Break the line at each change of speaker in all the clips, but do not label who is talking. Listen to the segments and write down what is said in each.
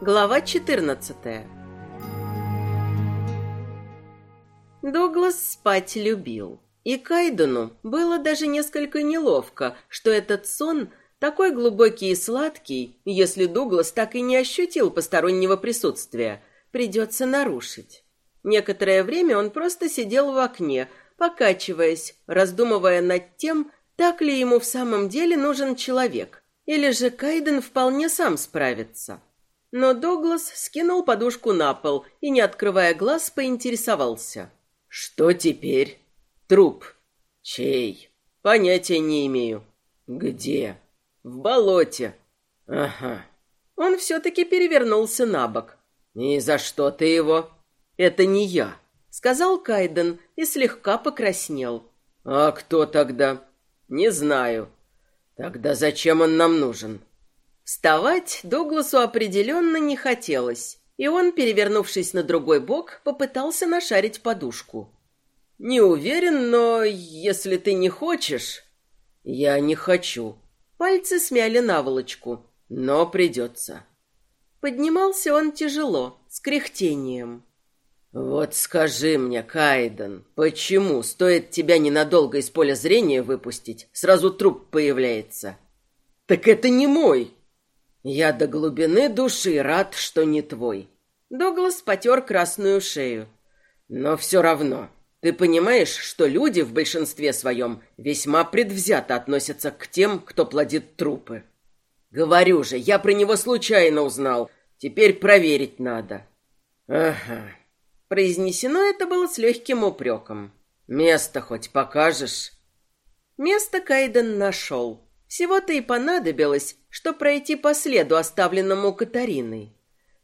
Глава 14 Дуглас спать любил. И Кайдену было даже несколько неловко, что этот сон такой глубокий и сладкий, если Дуглас так и не ощутил постороннего присутствия, придется нарушить. Некоторое время он просто сидел в окне, покачиваясь, раздумывая над тем, так ли ему в самом деле нужен человек, или же Кайден вполне сам справится. Но Дуглас скинул подушку на пол и, не открывая глаз, поинтересовался.
«Что теперь?» «Труп». «Чей?» «Понятия не имею». «Где?» «В болоте».
«Ага». Он все-таки перевернулся на бок.
«И за что ты его?»
«Это не я», — сказал Кайден и слегка покраснел.
«А кто тогда?» «Не знаю». «Тогда зачем он нам нужен?»
Вставать Дугласу определенно не хотелось, и он, перевернувшись на другой бок, попытался нашарить подушку.
«Не уверен, но если ты не хочешь...»
«Я не хочу». Пальцы смяли наволочку.
«Но придется».
Поднимался он тяжело, с кряхтением.
«Вот скажи мне, Кайден, почему стоит тебя ненадолго из поля зрения выпустить, сразу труп появляется?» «Так это не мой!» «Я до глубины души рад, что не твой».
Доглас потер красную шею.
«Но все равно, ты понимаешь, что люди в большинстве своем весьма предвзято относятся к тем, кто плодит трупы?» «Говорю же, я про него случайно узнал. Теперь проверить надо». «Ага,
Произнесено это было с легким упреком.
«Место хоть покажешь?»
Место Кайден нашел. Всего-то и понадобилось, что пройти по следу, оставленному Катариной.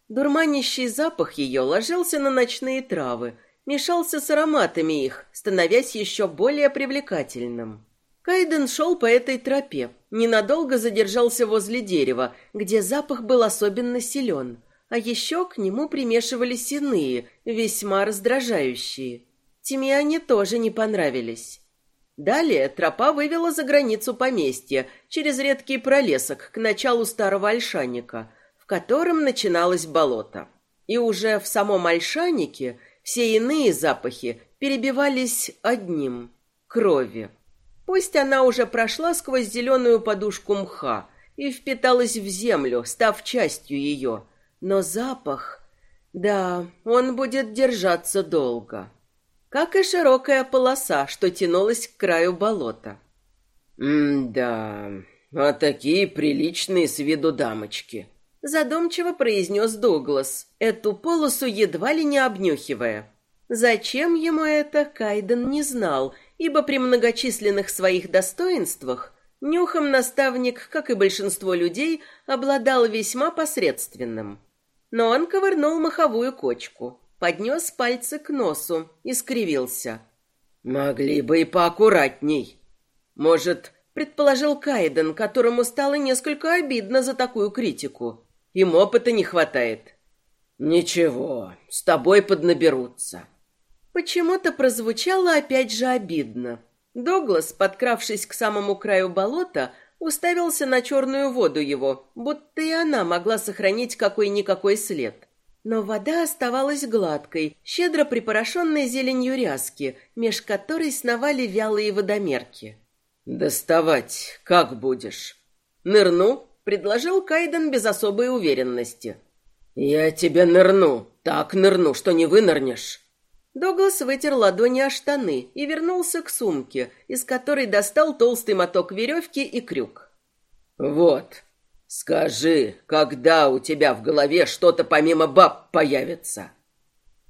Дурманящий запах ее ложился на ночные травы, мешался с ароматами их, становясь еще более привлекательным. Кайден шел по этой тропе, ненадолго задержался возле дерева, где запах был особенно силен, а еще к нему примешивались иные, весьма раздражающие. Тимиане тоже не понравились. Далее тропа вывела за границу поместья, через редкий пролесок к началу старого ольшанника, в котором начиналось болото. И уже в самом ольшанике все иные запахи перебивались одним — крови. Пусть она уже прошла сквозь зеленую подушку мха и впиталась в землю, став частью ее — но запах... Да, он будет держаться долго. Как и широкая полоса, что тянулась к краю болота.
«М-да, а такие приличные с виду дамочки», —
задумчиво произнес Дуглас, эту полосу едва ли не обнюхивая. Зачем ему это, Кайден не знал, ибо при многочисленных своих достоинствах нюхом наставник, как и большинство людей, обладал весьма посредственным но он ковырнул маховую кочку, поднес пальцы к носу и скривился.
«Могли бы и поаккуратней. Может,
предположил Кайден, которому стало несколько обидно за такую критику. Им опыта не хватает.
Ничего, с тобой поднаберутся.
Почему-то прозвучало опять же обидно. Доглас, подкравшись к самому краю болота, уставился на черную воду его, будто и она могла сохранить какой-никакой след. Но вода оставалась гладкой, щедро припорошенной зеленью ряски, меж которой сновали вялые водомерки.
«Доставать как будешь?»
«Нырну», — предложил Кайден без особой уверенности.
«Я тебе нырну, так нырну, что не вынырнешь».
Доглас вытер ладони о штаны и вернулся к сумке, из которой достал толстый моток веревки и крюк.
«Вот, скажи, когда у тебя в голове что-то помимо баб появится?»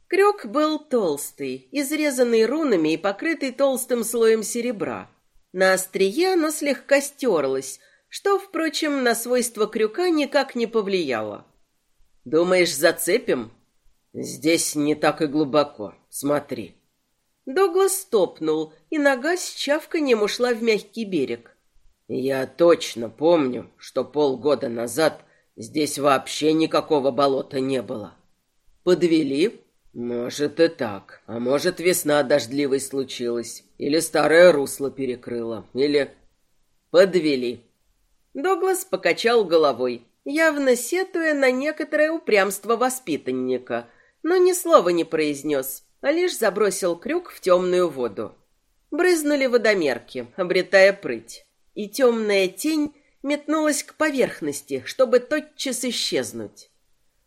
Крюк был толстый, изрезанный рунами и покрытый толстым слоем серебра. На острие оно слегка стерлось, что, впрочем, на свойства крюка никак не повлияло.
«Думаешь, зацепим?» «Здесь не так и глубоко. Смотри».
Доглас стопнул, и нога с чавканьем ушла в мягкий берег.
«Я точно помню, что полгода назад здесь вообще никакого болота не было».
«Подвели?»
«Может и так. А может, весна дождливой случилась. Или старое русло перекрыло. Или...»
«Подвели». Доглас покачал головой. явно сетуя на некоторое упрямство воспитанника, но ни слова не произнес, а лишь забросил крюк в темную воду. Брызнули водомерки, обретая прыть, и темная тень метнулась к поверхности, чтобы тотчас исчезнуть.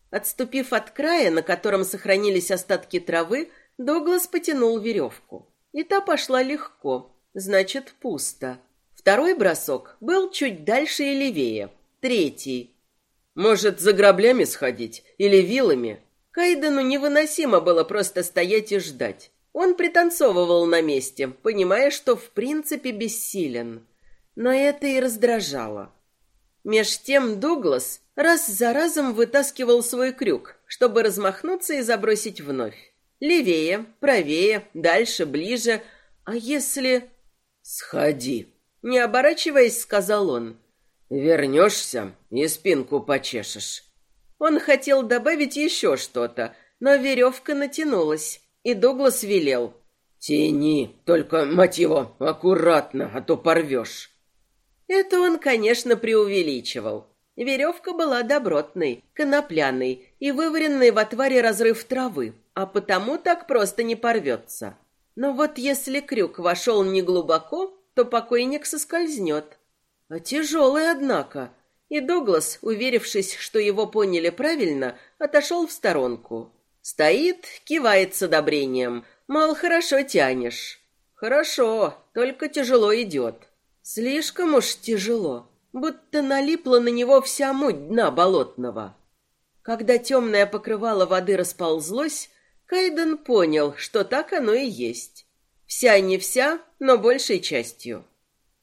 Отступив от края, на котором сохранились остатки травы, Доглас потянул веревку. И та пошла легко, значит, пусто. Второй бросок был чуть дальше и левее. Третий.
Может, за граблями сходить? Или вилами?
Кайдену невыносимо было просто стоять и ждать. Он пританцовывал на месте, понимая, что в принципе бессилен. Но это и раздражало. Меж тем Дуглас раз за разом вытаскивал свой крюк, чтобы размахнуться и забросить вновь. Левее, правее, дальше, ближе. А если...
«Сходи», —
не оборачиваясь, сказал он.
«Вернешься и спинку почешешь».
Он хотел добавить еще что-то, но веревка натянулась, и Дуглас велел.
«Тяни, только, мать его, аккуратно, а то порвешь».
Это он, конечно, преувеличивал. Веревка была добротной, конопляной и вываренной в отваре разрыв травы, а потому так просто не порвется. Но вот если крюк вошел не глубоко, то покойник соскользнет. А тяжелый, однако. И Дуглас, уверившись, что его поняли правильно, отошел в сторонку. Стоит, кивает с одобрением, мол, хорошо тянешь. Хорошо, только тяжело идет. Слишком уж тяжело будто налипла на него вся муть дна болотного. Когда темное покрывало воды расползлось, Кайден понял, что так оно и есть. Вся не вся, но большей частью.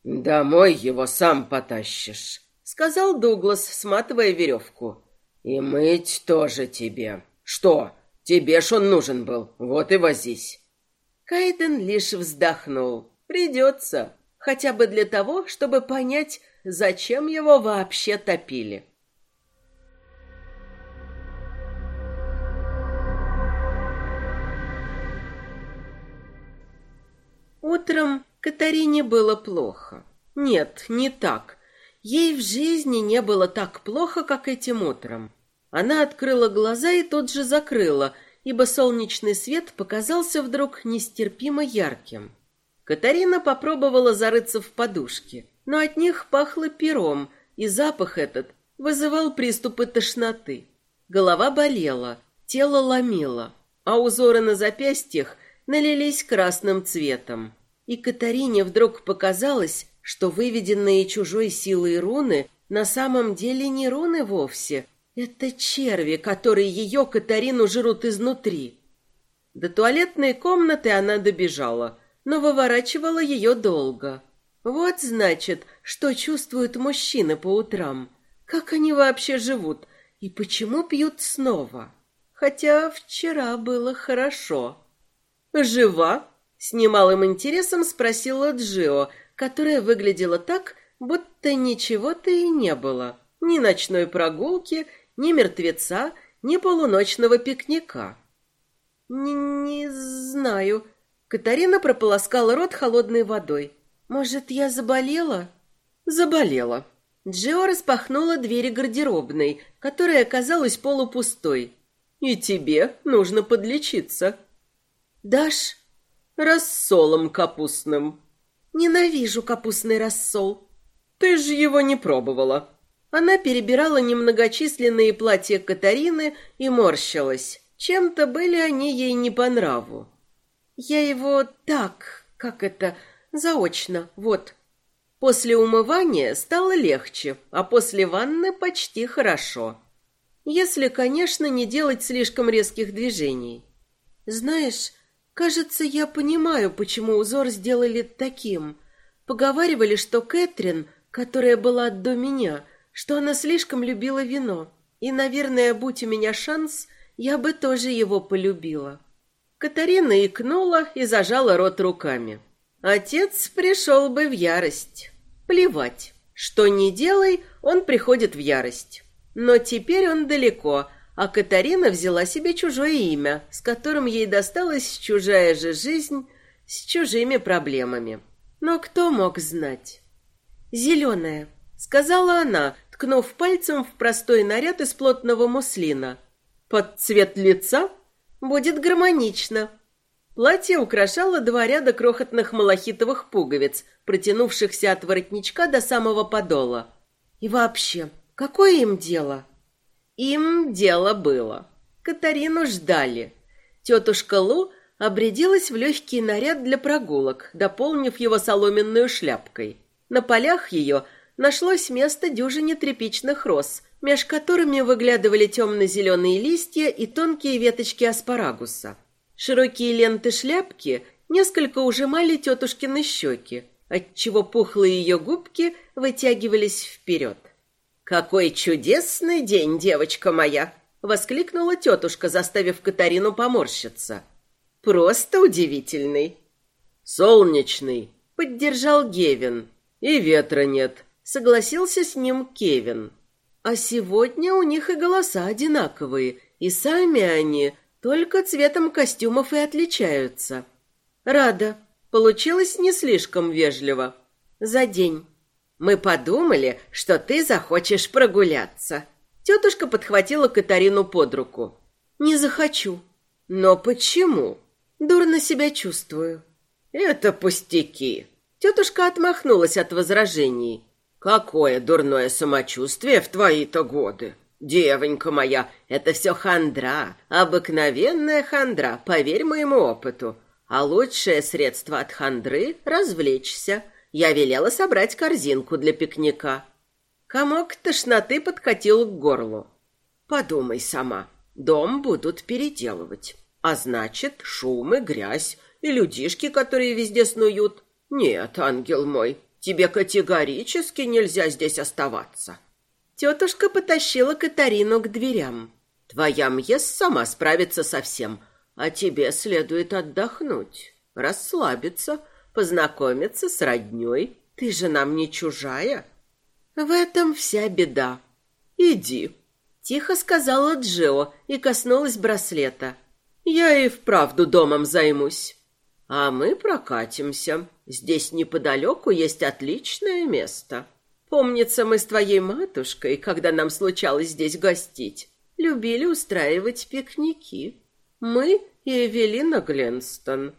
«Домой его сам потащишь», —
сказал Дуглас, сматывая веревку.
«И мыть тоже тебе. Что, тебе ж он нужен был, вот и возись».
Кайден лишь вздохнул. «Придется, хотя бы для того, чтобы понять, Зачем его вообще топили? Утром Катарине было плохо. Нет, не так. Ей в жизни не было так плохо, как этим утром. Она открыла глаза и тут же закрыла, ибо солнечный свет показался вдруг нестерпимо ярким. Катарина попробовала зарыться в подушки но от них пахло пером, и запах этот вызывал приступы тошноты. Голова болела, тело ломило, а узоры на запястьях налились красным цветом. И Катарине вдруг показалось, что выведенные чужой силой руны на самом деле не руны вовсе. Это черви, которые ее, Катарину, жрут изнутри. До туалетной комнаты она добежала, но выворачивала ее долго. Вот, значит, что чувствуют мужчины по утрам. Как они вообще живут и почему пьют снова? Хотя вчера было хорошо. Жива? С немалым интересом спросила Джио, которая выглядела так, будто ничего-то и не было. Ни ночной прогулки, ни мертвеца, ни полуночного пикника. «Не, не знаю». Катарина прополоскала рот холодной водой. «Может, я заболела?» «Заболела». Джио распахнула двери гардеробной, которая оказалась полупустой. «И тебе нужно подлечиться». «Дашь?» «Рассолом капустным». «Ненавижу капустный рассол». «Ты же его не пробовала». Она перебирала немногочисленные платья Катарины и морщилась. Чем-то были они ей не по нраву. «Я его так, как это, Заочно, вот. После умывания стало легче, а после ванны почти хорошо. Если, конечно, не делать слишком резких движений. Знаешь, кажется, я понимаю, почему узор сделали таким. Поговаривали, что Кэтрин, которая была до меня, что она слишком любила вино. И, наверное, будь у меня шанс, я бы тоже его полюбила. Катарина икнула и зажала рот руками. Отец пришел бы в ярость. Плевать. Что не делай, он приходит в ярость. Но теперь он далеко, а Катарина взяла себе чужое имя, с которым ей досталась чужая же жизнь с чужими проблемами. Но кто мог знать? «Зеленая», — сказала она, ткнув пальцем в простой наряд из плотного муслина. Под цвет лица будет гармонично. Платье украшало два ряда крохотных малахитовых пуговиц, протянувшихся от воротничка до самого подола. И вообще, какое им дело? Им дело было. Катарину ждали. Тетушка Лу обрядилась в легкий наряд для прогулок, дополнив его соломенную шляпкой. На полях ее нашлось место дюжине тряпичных роз, меж которыми выглядывали темно-зеленые листья и тонкие веточки аспарагуса. Широкие ленты шляпки несколько ужимали тетушкины щеки, отчего пухлые ее губки вытягивались вперед. «Какой чудесный день, девочка моя!» — воскликнула тетушка, заставив Катарину поморщиться. «Просто удивительный!»
«Солнечный!»
— поддержал Гевин.
«И ветра нет!»
— согласился с ним Кевин. А сегодня у них и голоса одинаковые, и сами они только цветом костюмов и отличаются. Рада. Получилось не слишком вежливо. За день. Мы подумали, что ты захочешь прогуляться. Тетушка подхватила Катарину под руку. Не захочу. Но почему? Дурно себя чувствую.
Это пустяки.
Тетушка отмахнулась от возражений.
Какое дурное самочувствие в твои-то годы. Девонька моя, это все хандра, обыкновенная хандра, поверь моему опыту. А лучшее средство от хандры — развлечься. Я велела собрать корзинку для пикника.
Комок тошноты подкатил к горлу.
Подумай сама, дом будут переделывать. А значит, шум и грязь, и людишки, которые везде снуют. Нет, ангел мой, Тебе категорически нельзя здесь оставаться.
Тетушка потащила Катарину к дверям.
Твоя Мьес сама справится со всем, а тебе следует отдохнуть, расслабиться, познакомиться с родней. Ты же нам не чужая.
В этом вся беда.
Иди,
тихо сказала Джио и коснулась браслета.
Я и вправду домом займусь. А мы прокатимся. Здесь неподалеку есть отличное место. Помнится, мы с твоей матушкой, когда нам случалось здесь гостить, любили устраивать пикники. Мы и Эвелина Гленстон.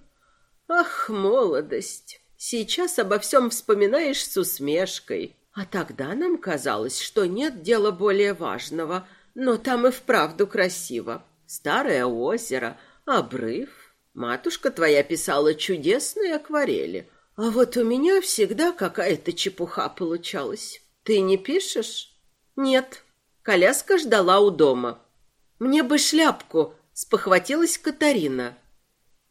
Ах, молодость! Сейчас обо всем вспоминаешь с усмешкой. А тогда нам казалось, что нет дела более важного, но там и вправду красиво. Старое озеро, обрыв. Матушка твоя писала чудесные акварели — а вот у меня всегда какая-то чепуха получалась. Ты не пишешь?
Нет. Коляска ждала у дома. Мне бы шляпку, спохватилась Катарина.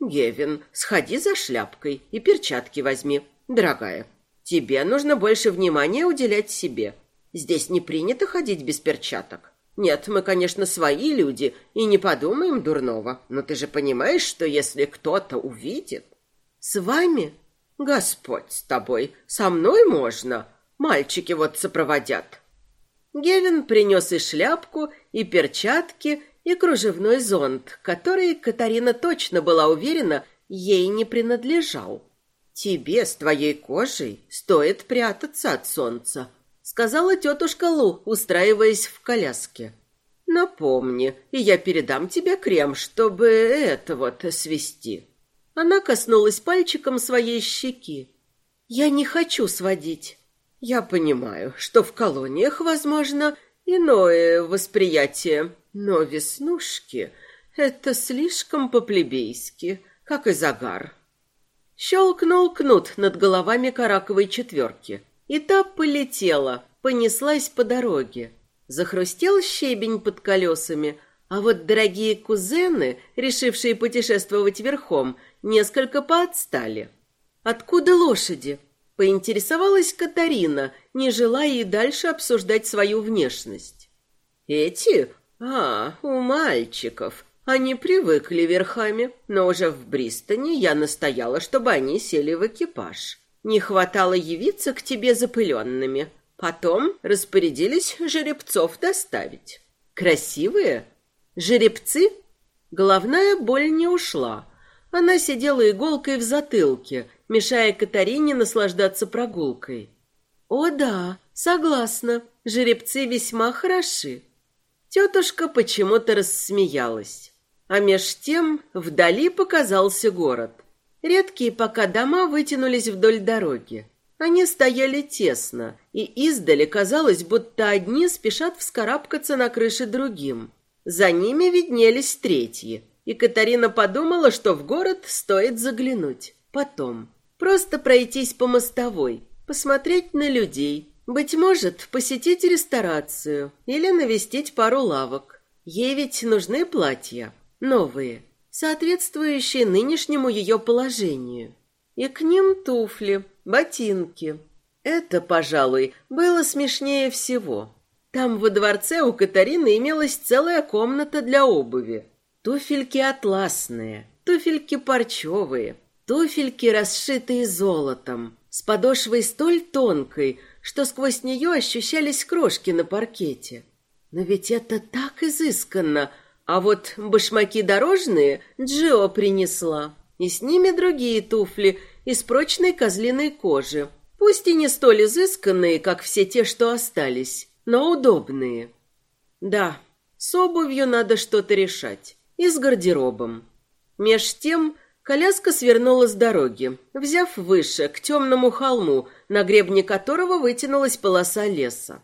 Гевин, сходи за шляпкой и перчатки возьми, дорогая. Тебе нужно больше внимания уделять себе. Здесь не принято ходить без перчаток. Нет, мы, конечно, свои люди и не подумаем дурного, но ты же понимаешь, что если кто-то увидит...
С вами
Господь с тобой, со мной можно. Мальчики вот сопроводят.
Гевин принес и шляпку, и перчатки, и кружевной зонт, который Катарина точно была уверена, ей не принадлежал.
Тебе с твоей кожей стоит прятаться от солнца,
сказала тетушка Лу, устраиваясь в коляске.
Напомни, и я передам тебе крем, чтобы это вот свести.
Она коснулась пальчиком своей щеки. «Я не хочу сводить».
«Я понимаю, что в колониях, возможно, иное восприятие, но веснушки — это слишком по-плебейски, как и загар».
Щелкнул кнут над головами караковой четверки, и та полетела, понеслась по дороге. Захрустел щебень под колесами, а вот дорогие кузены, решившие путешествовать верхом, несколько поотстали. «Откуда лошади?» — поинтересовалась Катарина, не желая и дальше обсуждать свою внешность.
«Эти? А, у мальчиков. Они привыкли верхами, но уже в Бристоне я настояла, чтобы они сели в экипаж. Не хватало явиться к тебе запыленными. Потом распорядились жеребцов доставить. Красивые?
Жеребцы? Головная боль не ушла» Она сидела иголкой в затылке, мешая Катарине наслаждаться прогулкой. О да, согласна, жеребцы весьма хороши. Тетушка почему-то рассмеялась. А меж тем вдали показался город. Редкие пока дома вытянулись вдоль дороги. Они стояли тесно, и издали казалось, будто одни спешат вскарабкаться на крыши другим. За ними виднелись третьи, и Катарина подумала, что в город стоит заглянуть. Потом. Просто пройтись по мостовой, посмотреть на людей, быть может, посетить ресторацию или навестить пару лавок. Ей ведь нужны платья, новые, соответствующие нынешнему ее положению. И к ним туфли, ботинки. Это, пожалуй, было смешнее всего. Там во дворце у Катарины имелась целая комната для обуви. Туфельки атласные, туфельки парчевые, туфельки, расшитые золотом, с подошвой столь тонкой, что сквозь нее ощущались крошки на паркете. Но ведь это так изысканно, а вот башмаки дорожные Джио принесла, и с ними другие туфли из прочной козлиной кожи, пусть и не столь изысканные, как все те, что остались, но удобные. Да, с обувью надо что-то решать, и с гардеробом. Меж тем Коляска свернула с дороги, взяв выше, к темному холму, на гребне которого вытянулась полоса леса.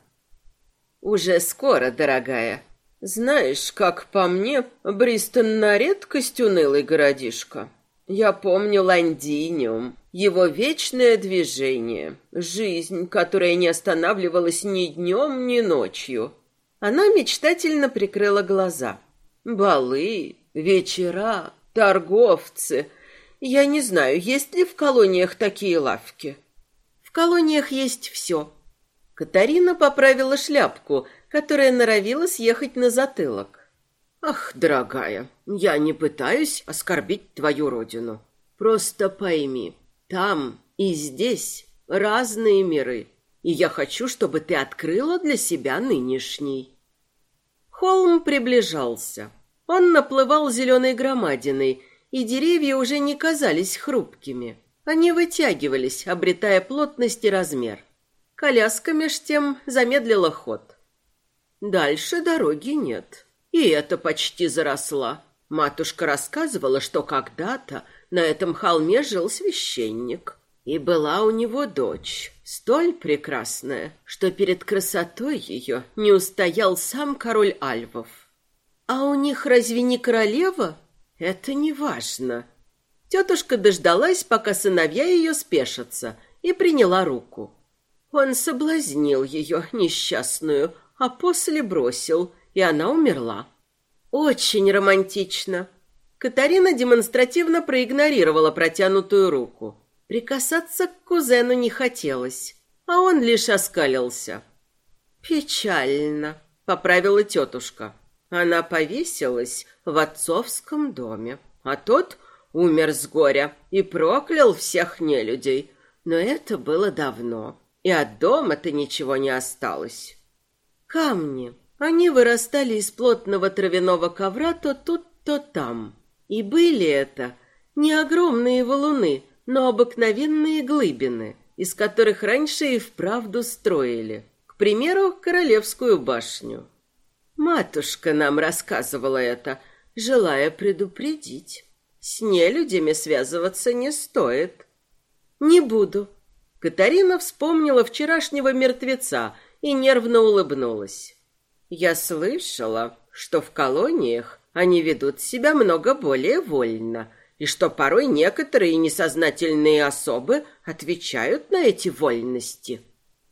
«Уже скоро, дорогая. Знаешь, как по мне, Бристон на редкость унылый городишко. Я помню Ландиниум, его вечное движение, жизнь, которая не останавливалась ни днем, ни ночью». Она мечтательно прикрыла глаза. «Балы, вечера, Торговцы. Я не знаю, есть ли в колониях такие лавки. В колониях есть все. Катарина поправила шляпку, которая норовила съехать на затылок. Ах, дорогая, я не пытаюсь оскорбить твою родину. Просто пойми, там и здесь разные миры, и я хочу, чтобы ты открыла для себя нынешний. Холм приближался. Он наплывал зеленой громадиной, и деревья уже не казались хрупкими. Они вытягивались, обретая плотность и размер. Коляска меж тем замедлила ход. Дальше дороги нет. И это почти заросла. Матушка рассказывала, что когда-то на этом холме жил священник. И была у него дочь, столь прекрасная, что перед красотой ее не устоял сам король Альвов. «А у них разве не королева?» «Это не важно». Тетушка дождалась, пока сыновья ее спешатся, и приняла руку. Он соблазнил ее, несчастную, а после бросил, и она умерла. Очень романтично. Катарина демонстративно проигнорировала протянутую руку. Прикасаться к кузену не хотелось, а он лишь оскалился. «Печально», — поправила тетушка. Она повесилась в отцовском доме, а тот умер с горя и проклял всех нелюдей. Но это было давно, и от дома-то ничего не осталось. Камни. Они вырастали из плотного травяного ковра то тут, то там. И были это не огромные валуны, но обыкновенные глыбины, из которых раньше и вправду строили. К примеру, Королевскую башню. Матушка нам рассказывала это, желая предупредить. С нелюдями связываться не стоит. Не буду. Катарина вспомнила вчерашнего мертвеца и нервно улыбнулась. Я слышала, что в колониях они ведут себя много более вольно, и что порой некоторые несознательные особы отвечают на эти вольности.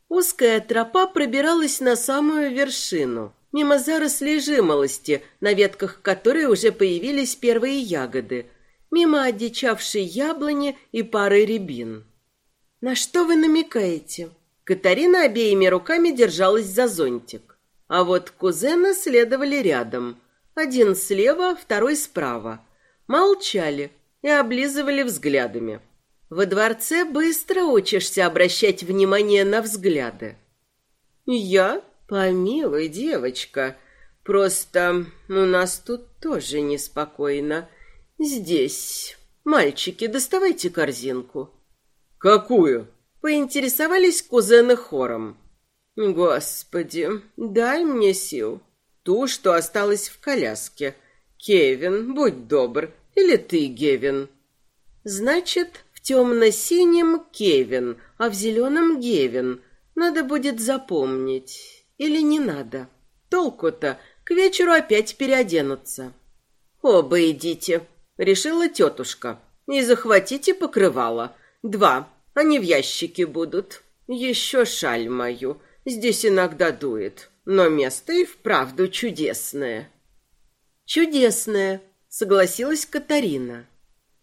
Узкая тропа пробиралась на самую вершину мимо зарослей жимолости, на ветках которой уже появились первые ягоды, мимо одичавшей яблони и пары рябин. «На что вы намекаете?» Катарина обеими руками держалась за зонтик, а вот кузены следовали рядом, один слева, второй справа. Молчали и облизывали взглядами. Во дворце быстро учишься обращать внимание на взгляды. «Я?» Помилуй, девочка, просто у нас тут тоже неспокойно. Здесь. Мальчики, доставайте корзинку.
Какую?
Поинтересовались кузены хором. Господи, дай мне сил. Ту, что осталась в коляске. Кевин, будь добр. Или ты, Гевин? Значит, в темно-синем Кевин, а в зеленом Гевин. Надо будет запомнить. Или не надо? Толку-то, к вечеру опять переоденутся. Оба идите, решила тетушка. И захватите покрывало. Два, они в ящике будут. Еще шаль мою. Здесь иногда дует, но место и вправду чудесное. Чудесное, согласилась Катарина.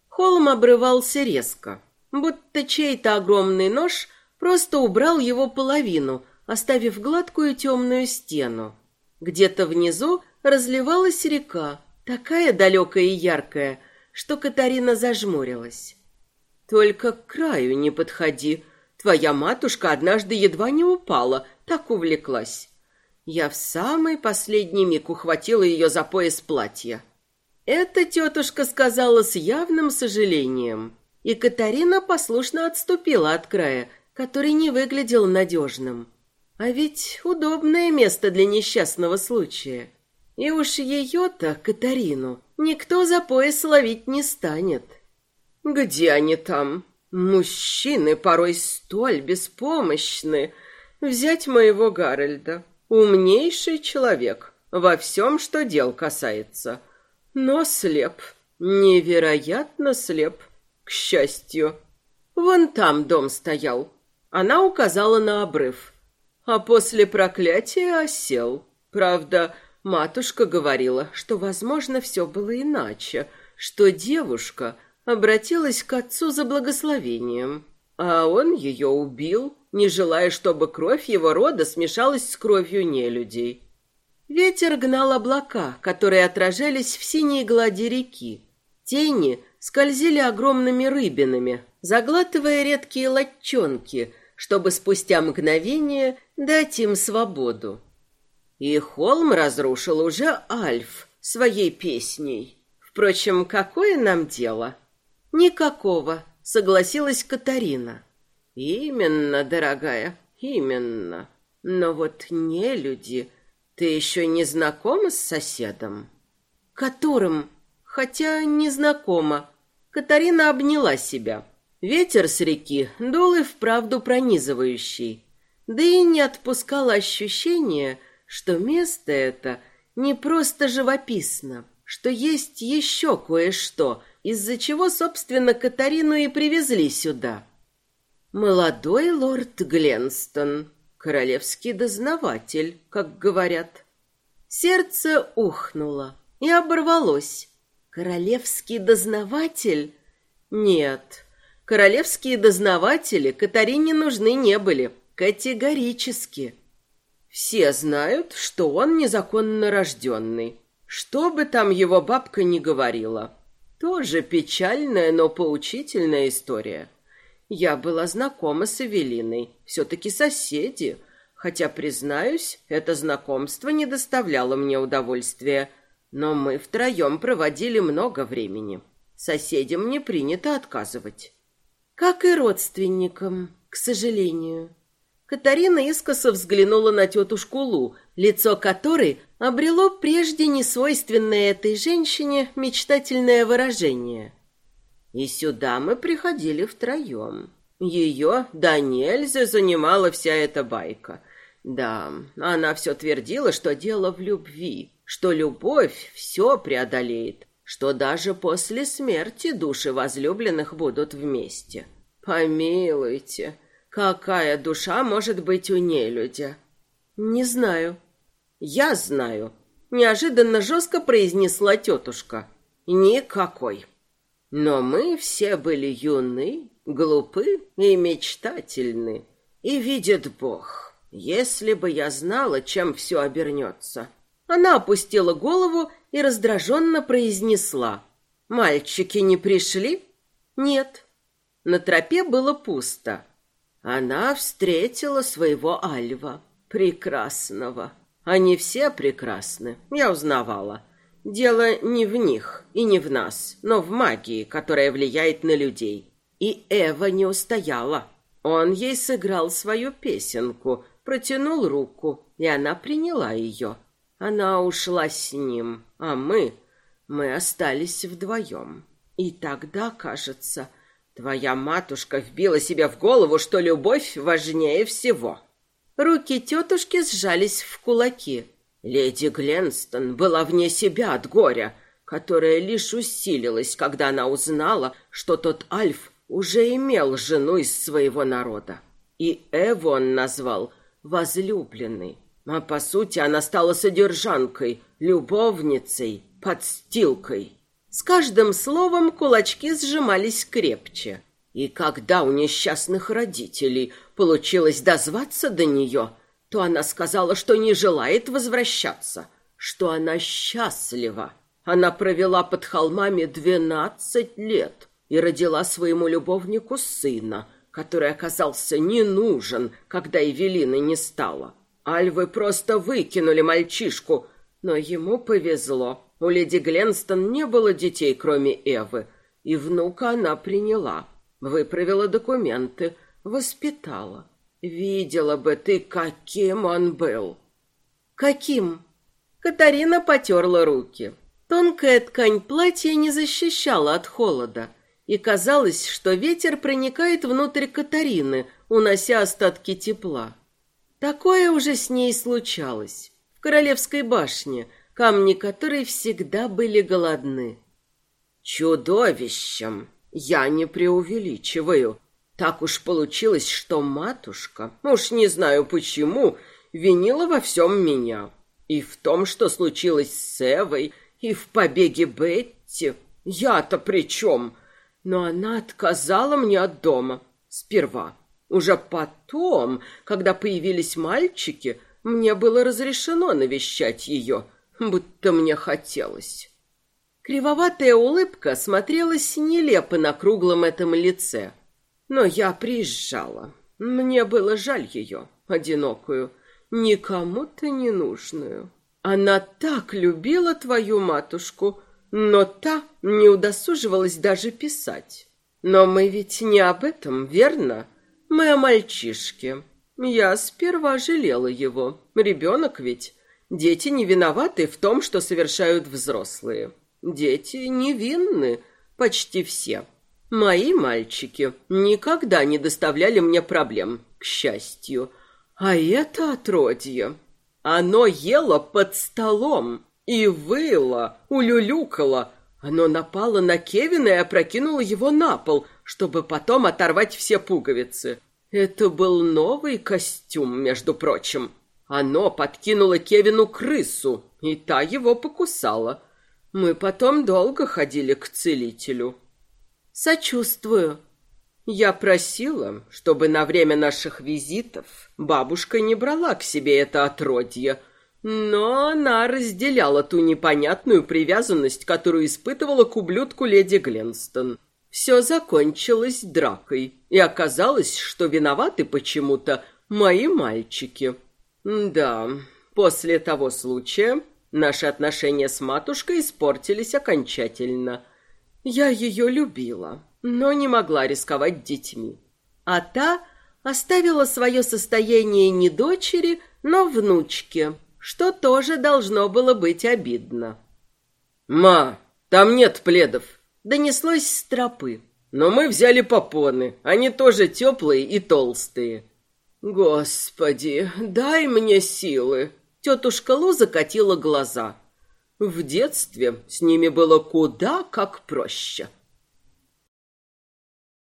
Холм обрывался резко, будто чей-то огромный нож просто убрал его половину, оставив гладкую темную стену. Где-то внизу разливалась река, такая далекая и яркая, что Катарина зажмурилась. «Только к краю не подходи. Твоя матушка однажды едва не упала, так увлеклась. Я в самый последний миг ухватила ее за пояс платья. Это тетушка сказала с явным сожалением, и Катарина послушно отступила от края, который не выглядел надежным. А ведь удобное место для несчастного случая. И уж ее-то, Катарину, никто за пояс ловить не станет. Где они там? Мужчины порой столь беспомощны, Взять моего Гарольда. Умнейший человек во всем, что дел касается. Но слеп. Невероятно слеп. К счастью. Вон там дом стоял. Она указала на обрыв. А после проклятия осел. Правда, матушка говорила, что, возможно, все было иначе, что девушка обратилась к отцу за благословением, а он ее убил не желая, чтобы кровь его рода смешалась с кровью нелюдей. Ветер гнал облака, которые отражались в синей глади реки. Тени скользили огромными рыбинами, заглатывая редкие латчонки, чтобы спустя мгновение дать им свободу. И холм разрушил уже Альф своей песней. Впрочем, какое нам дело? Никакого, согласилась Катарина. Именно, дорогая, именно. Но вот не люди. Ты еще не знакома с соседом? Которым? Хотя не знакома. Катарина обняла себя. Ветер с реки дул и вправду пронизывающий. Да и не отпускало ощущение, что место это не просто живописно, что есть еще кое-что, из-за чего, собственно, Катарину и привезли сюда. Молодой лорд Гленстон, королевский дознаватель, как говорят. Сердце ухнуло и оборвалось. Королевский дознаватель? Нет, королевские дознаватели Катарине нужны не были, категорически. Все знают, что он незаконно рожденный. Что бы там его бабка ни говорила. Тоже печальная, но поучительная история. Я была знакома с Эвелиной, все-таки соседи, хотя, признаюсь, это знакомство не доставляло мне удовольствия, но мы втроем проводили много времени. Соседям не принято отказывать. Как и родственникам, к сожалению. Катарина искоса взглянула на тетушку Лу, лицо которой обрело прежде несвойственное этой женщине мечтательное выражение. И сюда мы приходили втроем. Ее, да нельзя, занимала вся эта байка. Да, она все твердила, что дело в любви, что любовь все преодолеет, что даже после смерти души возлюбленных будут вместе. Помилуйте, какая душа может быть у нелюдя? Не знаю. Я знаю, неожиданно жестко произнесла тетушка. Никакой. Но мы все были юны, глупы и мечтательны. И видит Бог, если бы я знала, чем все обернется. Она опустила голову и раздраженно произнесла. «Мальчики не пришли?» «Нет». На тропе было пусто. Она встретила своего Альва, прекрасного. Они все прекрасны, я узнавала. Дело не в них и не в нас, но в магии, которая влияет на людей. И Эва не устояла. Он ей сыграл свою песенку, протянул руку, и она приняла ее. Она ушла с ним, а мы... Мы остались вдвоем. И тогда, кажется, твоя матушка вбила себе в голову, что любовь важнее всего. Руки тетушки сжались в кулаки. Леди Гленстон была вне себя от горя, которое лишь усилилось, когда она узнала, что тот Альф уже имел жену из своего народа. И Эву он назвал возлюбленной. А по сути она стала содержанкой, любовницей, подстилкой. С каждым словом кулачки сжимались крепче. И когда у несчастных родителей получилось дозваться до нее, то она сказала, что не желает возвращаться, что она счастлива. Она провела под холмами двенадцать лет и родила своему любовнику сына, который оказался не нужен, когда Эвелины не стало. Альвы просто выкинули мальчишку, но ему повезло. У леди Гленстон не было детей, кроме Эвы, и внука она приняла. Выправила документы, воспитала. Видела бы ты, каким он был. Каким? Катарина потерла руки. Тонкая ткань платья не защищала от холода, и казалось, что ветер проникает внутрь Катарины, унося остатки тепла. Такое уже с ней случалось. В Королевской башне, камни которой всегда были голодны. Чудовищем! Я не преувеличиваю. Так уж получилось, что матушка, уж не знаю почему, винила во всем меня. И в том, что случилось с Эвой, и в побеге Бетти. Я-то при чем? Но она отказала мне от дома. Сперва. Уже потом, когда появились мальчики, мне было разрешено навещать ее, будто мне хотелось. Кривоватая улыбка смотрелась нелепо на круглом этом лице. Но я приезжала. Мне было жаль ее, одинокую, никому-то не нужную. Она так любила твою матушку, но та не удосуживалась даже писать. Но мы ведь не об этом, верно? Мы о мальчишке. Я сперва жалела его. Ребенок ведь. Дети не виноваты в том, что совершают взрослые. Дети невинны, почти все. Мои мальчики никогда не доставляли мне проблем, к счастью. А это отродье. Оно ело под столом и выло, улюлюкало. Оно напало на Кевина и опрокинуло его на пол — чтобы потом оторвать все пуговицы. Это был новый костюм, между прочим. Оно подкинуло Кевину крысу, и та его покусала. Мы потом долго ходили к целителю. Сочувствую. Я просила, чтобы на время наших визитов бабушка не брала к себе это отродье, но она разделяла ту непонятную привязанность, которую испытывала к ублюдку леди Гленстон. Все закончилось дракой, и оказалось, что виноваты почему-то мои мальчики. Да, после того случая наши отношения с матушкой испортились окончательно. Я ее любила, но не могла рисковать детьми. А та оставила свое состояние не дочери, но внучке, что тоже должно было быть обидно. «Ма, там нет пледов», донеслось с тропы. Но мы взяли попоны, они тоже теплые и толстые. Господи, дай мне силы. Тетушка Лу закатила глаза. В детстве с ними было куда как проще.